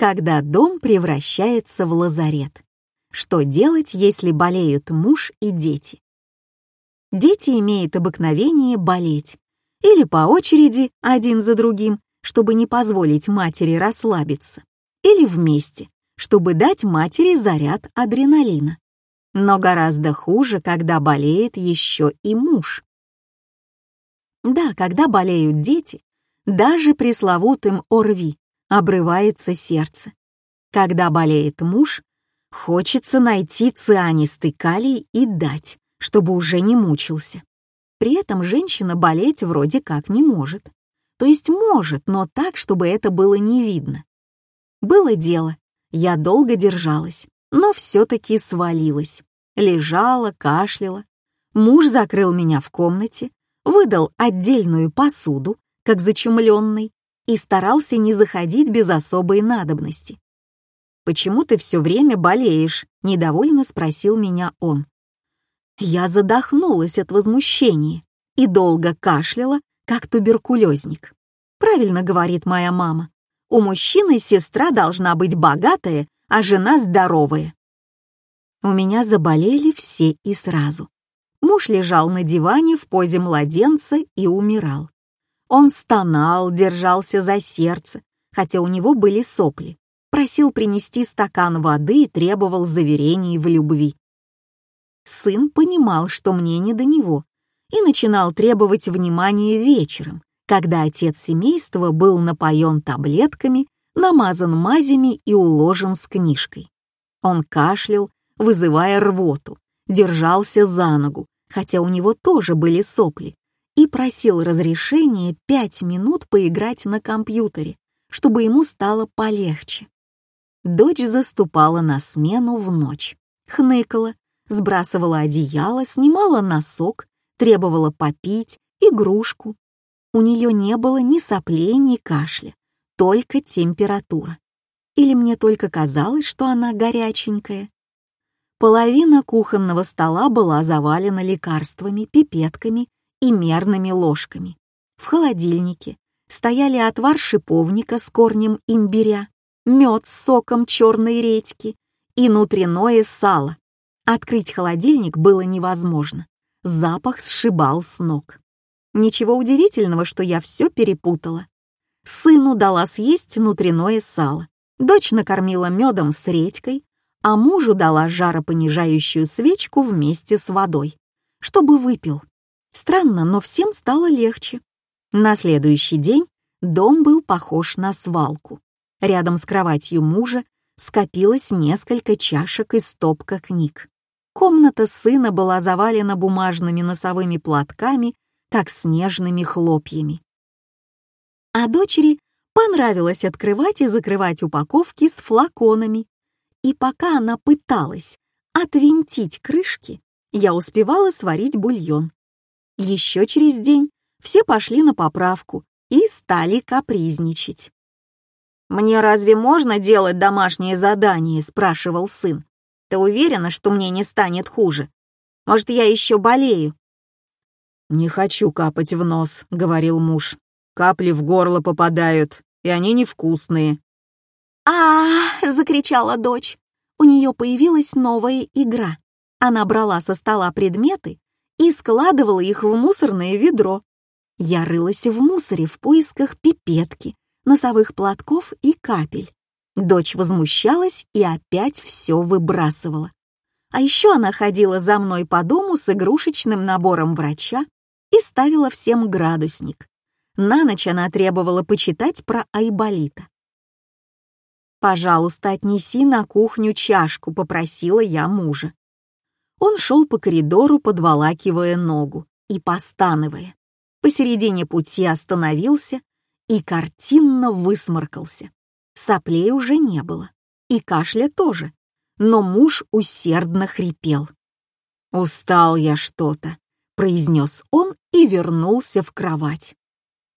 когда дом превращается в лазарет. Что делать, если болеют муж и дети? Дети имеют обыкновение болеть, или по очереди, один за другим, чтобы не позволить матери расслабиться, или вместе, чтобы дать матери заряд адреналина. Но гораздо хуже, когда болеет еще и муж. Да, когда болеют дети, даже пресловутым ОРВИ обрывается сердце. Когда болеет муж, хочется найти цианистый калий и дать, чтобы уже не мучился. При этом женщина болеть вроде как не может. То есть может, но так, чтобы это было не видно. Было дело, я долго держалась, но все-таки свалилась. Лежала, кашляла. Муж закрыл меня в комнате, выдал отдельную посуду, как зачумленный, и старался не заходить без особой надобности. «Почему ты все время болеешь?» — недовольно спросил меня он. Я задохнулась от возмущения и долго кашляла, как туберкулезник. Правильно говорит моя мама. У мужчины сестра должна быть богатая, а жена здоровая. У меня заболели все и сразу. Муж лежал на диване в позе младенца и умирал. Он стонал, держался за сердце, хотя у него были сопли. Просил принести стакан воды и требовал заверений в любви сын понимал, что мне не до него, и начинал требовать внимания вечером, когда отец семейства был напоен таблетками, намазан мазями и уложен с книжкой. Он кашлял, вызывая рвоту, держался за ногу, хотя у него тоже были сопли, и просил разрешения пять минут поиграть на компьютере, чтобы ему стало полегче. Дочь заступала на смену в ночь, хныкала, сбрасывала одеяло, снимала носок, требовала попить, игрушку. У нее не было ни соплей, ни кашля, только температура. Или мне только казалось, что она горяченькая. Половина кухонного стола была завалена лекарствами, пипетками и мерными ложками. В холодильнике стояли отвар шиповника с корнем имбиря, мед с соком черной редьки и внутреннее сало, Открыть холодильник было невозможно. Запах сшибал с ног. Ничего удивительного, что я все перепутала. Сыну дала съесть внутреннее сало. Дочь накормила медом с редькой, а мужу дала жаропонижающую свечку вместе с водой, чтобы выпил. Странно, но всем стало легче. На следующий день дом был похож на свалку. Рядом с кроватью мужа скопилось несколько чашек и стопка книг. Комната сына была завалена бумажными носовыми платками, как снежными хлопьями. А дочери понравилось открывать и закрывать упаковки с флаконами. И пока она пыталась отвинтить крышки, я успевала сварить бульон. Еще через день все пошли на поправку и стали капризничать. «Мне разве можно делать домашнее задание?» — спрашивал сын. Ты уверена, что мне не станет хуже? Может, я еще болею?» «Не хочу капать в нос», — говорил муж. «Капли в горло попадают, и они невкусные». а, -а, -а закричала дочь. У нее появилась новая игра. Она брала со стола предметы и складывала их в мусорное ведро. Я рылась в мусоре в поисках пипетки, носовых платков и капель. Дочь возмущалась и опять все выбрасывала. А еще она ходила за мной по дому с игрушечным набором врача и ставила всем градусник. На ночь она требовала почитать про Айболита. «Пожалуйста, отнеси на кухню чашку», — попросила я мужа. Он шел по коридору, подволакивая ногу и постановая. Посередине пути остановился и картинно высморкался. Соплей уже не было, и кашля тоже, но муж усердно хрипел. «Устал я что-то», — произнес он и вернулся в кровать.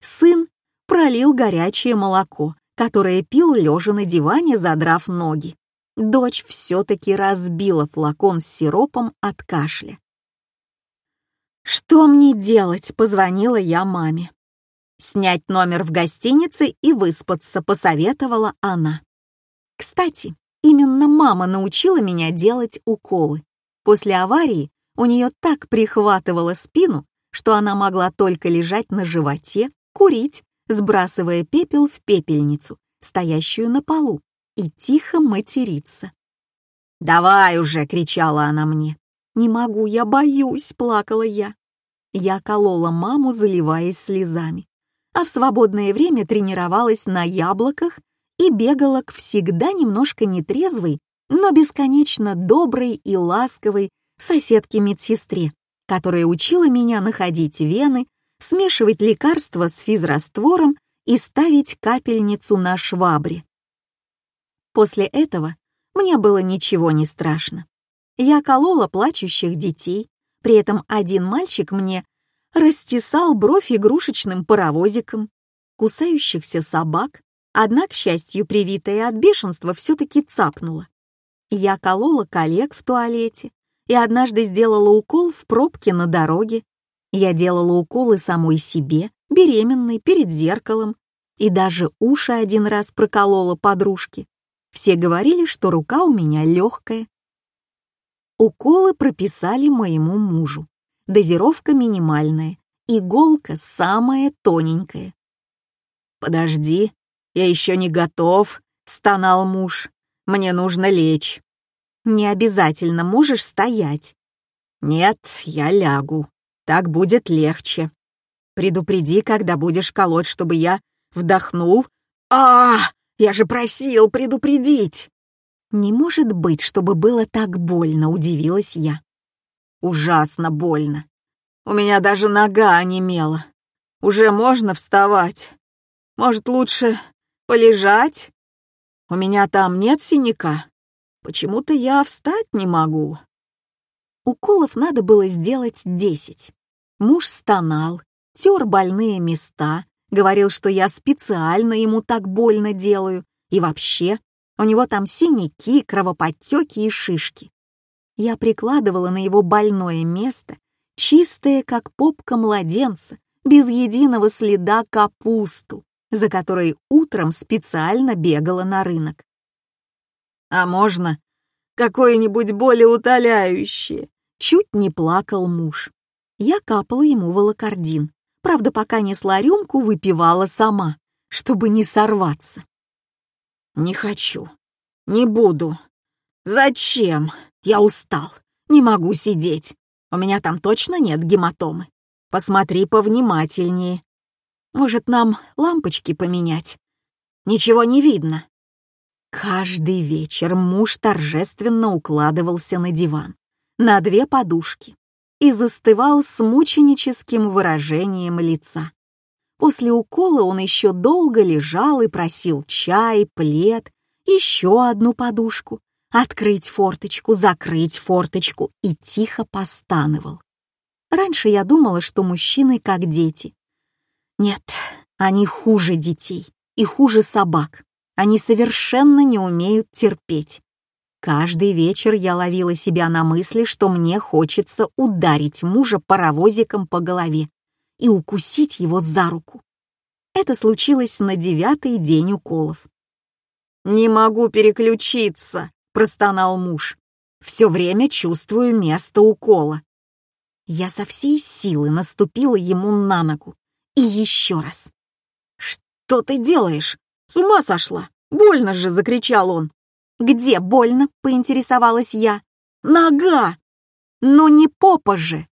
Сын пролил горячее молоко, которое пил лежа на диване, задрав ноги. Дочь все-таки разбила флакон с сиропом от кашля. «Что мне делать?» — позвонила я маме. «Снять номер в гостинице и выспаться», — посоветовала она. Кстати, именно мама научила меня делать уколы. После аварии у нее так прихватывало спину, что она могла только лежать на животе, курить, сбрасывая пепел в пепельницу, стоящую на полу, и тихо материться. «Давай уже!» — кричала она мне. «Не могу, я боюсь!» — плакала я. Я колола маму, заливаясь слезами, а в свободное время тренировалась на яблоках и бегала к всегда немножко нетрезвой, но бесконечно доброй и ласковой соседке-медсестре, которая учила меня находить вены, смешивать лекарства с физраствором и ставить капельницу на швабре. После этого мне было ничего не страшно. Я колола плачущих детей, при этом один мальчик мне растесал бровь игрушечным паровозиком, кусающихся собак, одна, к счастью, привитая от бешенства, все-таки цапнула. Я колола коллег в туалете и однажды сделала укол в пробке на дороге. Я делала уколы самой себе, беременной, перед зеркалом, и даже уши один раз проколола подружке. Все говорили, что рука у меня легкая. Уколы прописали моему мужу. Дозировка минимальная, иголка самая тоненькая. «Подожди, я еще не готов», — стонал муж. «Мне нужно лечь». «Не обязательно, можешь стоять». «Нет, я лягу. Так будет легче. Предупреди, когда будешь колоть, чтобы я вдохнул. а, -а, -а Я же просил предупредить!» «Не может быть, чтобы было так больно», — удивилась я. «Ужасно больно. У меня даже нога онемела. Уже можно вставать. Может, лучше полежать? У меня там нет синяка. Почему-то я встать не могу». Уколов надо было сделать десять. Муж стонал, тер больные места, говорил, что я специально ему так больно делаю, и вообще у него там синяки, кровоподтеки и шишки. Я прикладывала на его больное место, чистое, как попка младенца, без единого следа капусту, за которой утром специально бегала на рынок. «А можно какое-нибудь более утоляющее?» Чуть не плакал муж. Я капала ему волокордин, правда, пока несла рюмку, выпивала сама, чтобы не сорваться. «Не хочу. Не буду. Зачем? Я устал. Не могу сидеть. У меня там точно нет гематомы. Посмотри повнимательнее. Может, нам лампочки поменять? Ничего не видно». Каждый вечер муж торжественно укладывался на диван, на две подушки, и застывал с мученическим выражением лица. После укола он еще долго лежал и просил чай, плед, еще одну подушку, открыть форточку, закрыть форточку и тихо постановал. Раньше я думала, что мужчины как дети. Нет, они хуже детей и хуже собак. Они совершенно не умеют терпеть. Каждый вечер я ловила себя на мысли, что мне хочется ударить мужа паровозиком по голове и укусить его за руку. Это случилось на девятый день уколов. «Не могу переключиться», — простонал муж. «Все время чувствую место укола». Я со всей силы наступила ему на ногу. И еще раз. «Что ты делаешь? С ума сошла! Больно же!» — закричал он. «Где больно?» — поинтересовалась я. «Нога!» «Но не попа же!»